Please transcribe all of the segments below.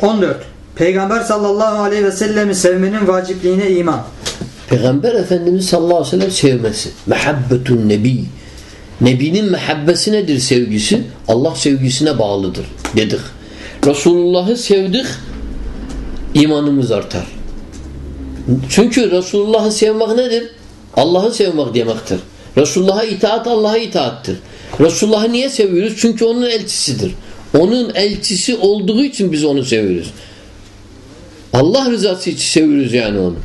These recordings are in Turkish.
14. Peygamber sallallahu aleyhi ve sellemi sevmenin vacipliğine iman. Peygamber Efendimiz sallallahu aleyhi ve sellem sevmesi. Mehabbetun nebi. Nebinin mehabbesi nedir sevgisi? Allah sevgisine bağlıdır dedik. Resulullah'ı sevdik imanımız artar. Çünkü Resulullah'ı sevmek nedir? Allah'ı sevmek demektir. Resulullah'a itaat Allah'a itaattir. Resulullah'ı niye seviyoruz? Çünkü onun elçisidir. Onun elçisi olduğu için biz onu seviyoruz. Allah rızası için seviyoruz yani onu.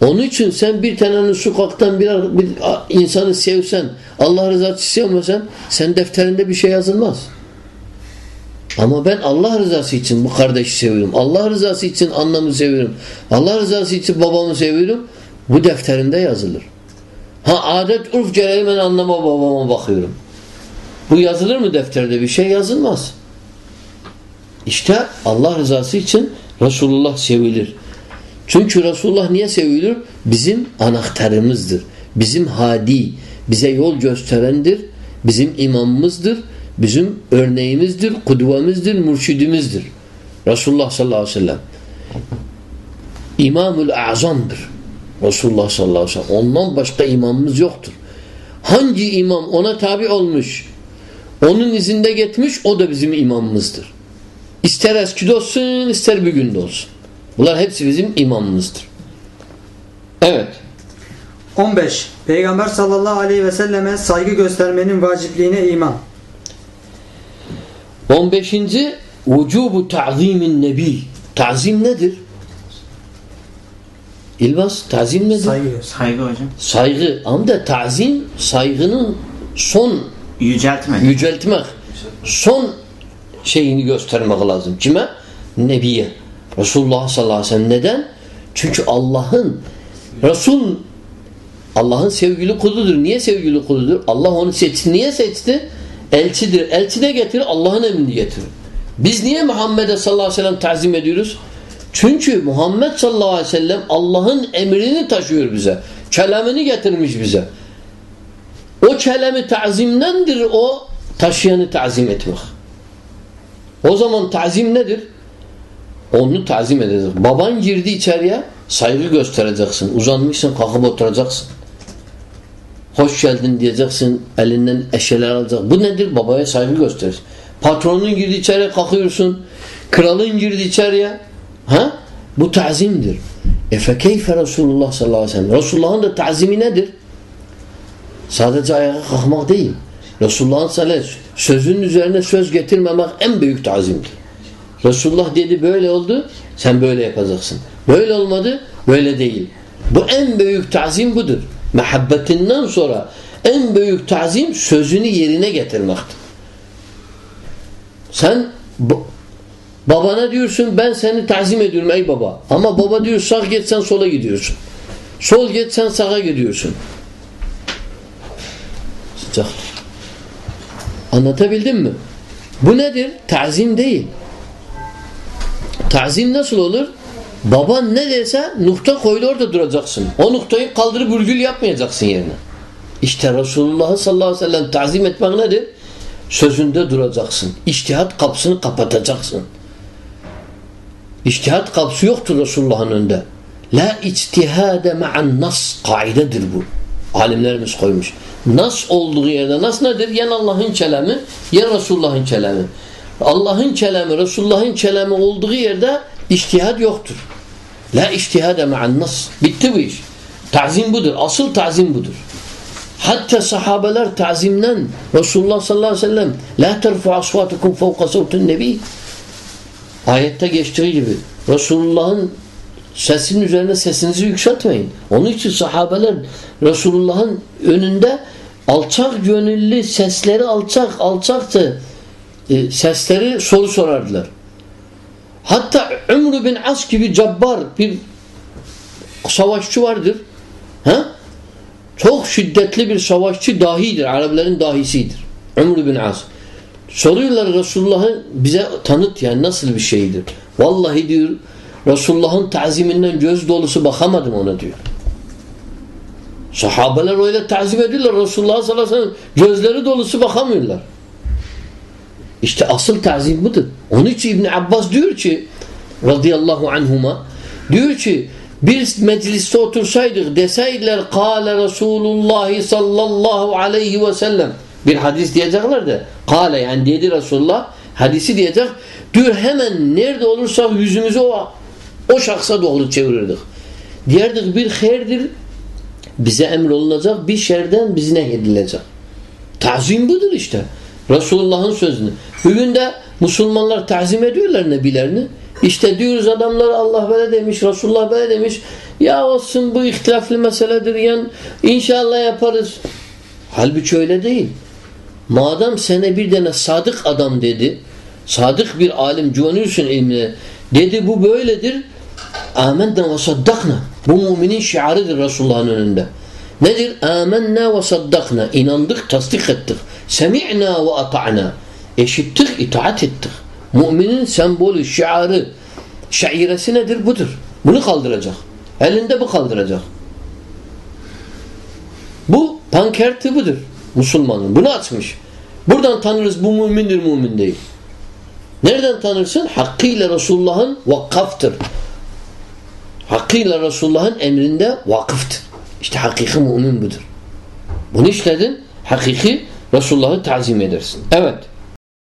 Onun için sen bir tanenin sokaktan bir, bir insanı sevsen, Allah rızası için sevmesen, sen defterinde bir şey yazılmaz. Ama ben Allah rızası için bu kardeşi seviyorum. Allah rızası için annemi seviyorum. Allah rızası için babamı seviyorum. Bu defterimde yazılır. Ha adet urf gereği ben anneme babama bakıyorum. Bu yazılır mı defterde? Bir şey yazılmaz. İşte Allah rızası için Resulullah sevilir. Çünkü Resulullah niye sevilir? Bizim anahtarımızdır. Bizim hadi, bize yol gösterendir. Bizim imamımızdır. Bizim örneğimizdir, kudvemizdir, mürşidimizdir. Resulullah sallallahu aleyhi ve sellem. İmamul azamdır. Resulullah sallallahu aleyhi ve sellem. Ondan başka imamımız yoktur. Hangi imam ona tabi olmuş, onun izinde gitmiş, o da bizim imamımızdır. İster eskide olsun, ister bir günde olsun. Bunlar hepsi bizim imamımızdır. Evet. 15. Peygamber sallallahu aleyhi ve selleme saygı göstermenin vacipliğine iman. 15. Vücubu ta'zimin nebi. Ta'zim nedir? İlbas, ta'zim nedir? Saygı. Saygı hocam. Saygı. Ama da ta'zim saygının son Yüceltmek. yüceltmek. Son şeyini göstermek lazım. Kime? Nebiye. Resulullah sallallahu aleyhi ve sellem. Neden? Çünkü Allah'ın Resul Allah'ın sevgili kuludur. Niye sevgili kuludur? Allah onu seçti. Niye seçti? Elçidir. Elçi ne getirir? Allah'ın emrini getirir. Biz niye Muhammed'e sallallahu aleyhi ve sellem tazim ediyoruz? Çünkü Muhammed sallallahu aleyhi ve sellem Allah'ın emrini taşıyor bize. Kelamını getirmiş bize. O kelami tazimdendir o taşıyanı tazim etmek. O zaman tazim nedir? Onu tazim edecek. Baban girdi içeriye saygı göstereceksin. Uzanmışsın kalkıp oturacaksın. Hoş geldin diyeceksin. Elinden eşeler alacak. Bu nedir? Babaya saygı gösterir. Patronun girdi içeriye kalkıyorsun. Kralın girdi içeriye. Ha? Bu tazimdir. E fekeyfe Resulullah sallallahu aleyhi ve sellem. Resulullah'ın da tazimi nedir? Sadece ayağa kalkmak değil. Resulullah'ın sallallahu sözünün üzerine söz getirmemek en büyük tazimdir. Resulullah dedi böyle oldu, sen böyle yapacaksın. Böyle olmadı, böyle değil. Bu en büyük tazim budur. Mehabbetinden sonra en büyük tazim sözünü yerine getirmektir. Sen babana diyorsun ben seni tazim ediyorum ey baba. Ama baba diyor sağ git sola gidiyorsun. Sol git sağa gidiyorsun. Sıcak. Anlatabildim mi? Bu nedir? Tazim değil. Tazim nasıl olur? Baban ne dese nokta koydu orada duracaksın. O noktayı kaldırıp virgül yapmayacaksın yerine. İşte Resulullah sallallahu aleyhi ve sellem tazim etmek nedir? Sözünde duracaksın. İçtihat kapısını kapatacaksın. İçtihat kapısı yoktur Resulullah'ın önünde. La içtihade ma'an nas kaidedir bu. Alimlerimiz koymuş. Nas olduğu yerde nas nedir? Yen Allah'ın kelamı, yen Resulullah'ın kelamı. Allah'ın kelamı, Resulullah'ın kelamı olduğu yerde içtihad yoktur. La içtihade ma'an nas. Bitti bu iş. Tazim budur. Asıl tazim budur. Hatta sahabeler tazimden Resulullah sallallahu aleyhi ve sellem La terfu asfatukum fevka savtun nebi Ayette geçtiği gibi Resulullah'ın sesinin üzerine sesinizi yükseltmeyin. Onun için sahabeler Resulullah'ın önünde alçak gönüllü sesleri alçak alçaktı e, sesleri soru sorardılar. Hatta Umru bin As gibi cabbar bir savaşçı vardır. Ha? Çok şiddetli bir savaşçı dahidir. Arapların dahisidir. Umru bin As. Soruyorlar Resulullah'ı bize tanıt yani nasıl bir şeydir. Vallahi diyor Resulullah'ın taziminden göz dolusu bakamadım ona diyor. Sahabeler öyle tazim ediyorlar. Resulullah sallallahu aleyhi ve sellem gözleri dolusu bakamıyorlar. İşte asıl tazim budur. Onun için İbn Abbas diyor ki radıyallahu anhuma diyor ki bir mecliste otursaydık deseydiler kâle Resulullah sallallahu aleyhi ve sellem bir hadis diyecekler de kâle yani dedi Resulullah hadisi diyecek diyor hemen nerede olursa yüzümüzü o, o şahsa doğru çevirirdik. Diyerdik bir hayırdır bize emrolunacak bir şerden bizi nehyedilecek. Tazim budur işte. Resulullah'ın sözünü. Bugün de Müslümanlar tazim ediyorlar nebilerini. İşte diyoruz adamlar Allah böyle demiş, Resulullah böyle demiş. Ya olsun bu ihtilaflı meseledir. Yani inşallah yaparız. Halbuki öyle değil. Madem sana bir tane sadık adam dedi, sadık bir alim güveniyorsun ilmine, dedi bu böyledir. Amenna ve saddakna. Bu müminin şiarıdır Resulullah'ın önünde. Nedir? Amenna ve saddakna. İnandık, tasdik ettik. Semi'na ve ata'na. Eşittik, itaat ettik. Müminin sembolü, şiarı, şairesi nedir? Budur. Bunu kaldıracak. Elinde bu kaldıracak. Bu pankerti budur. Müslümanın. Bunu açmış. Buradan tanırız bu mümindir, mümin değil. Nereden tanırsın? Hakkıyla Resulullah'ın vakkaftır. Hakkıyla Resulullah'ın emrinde vakıftır. İşte hakiki mümin budur. Bunu işledin, hakiki Resulullah'ı tazim edersin. Evet.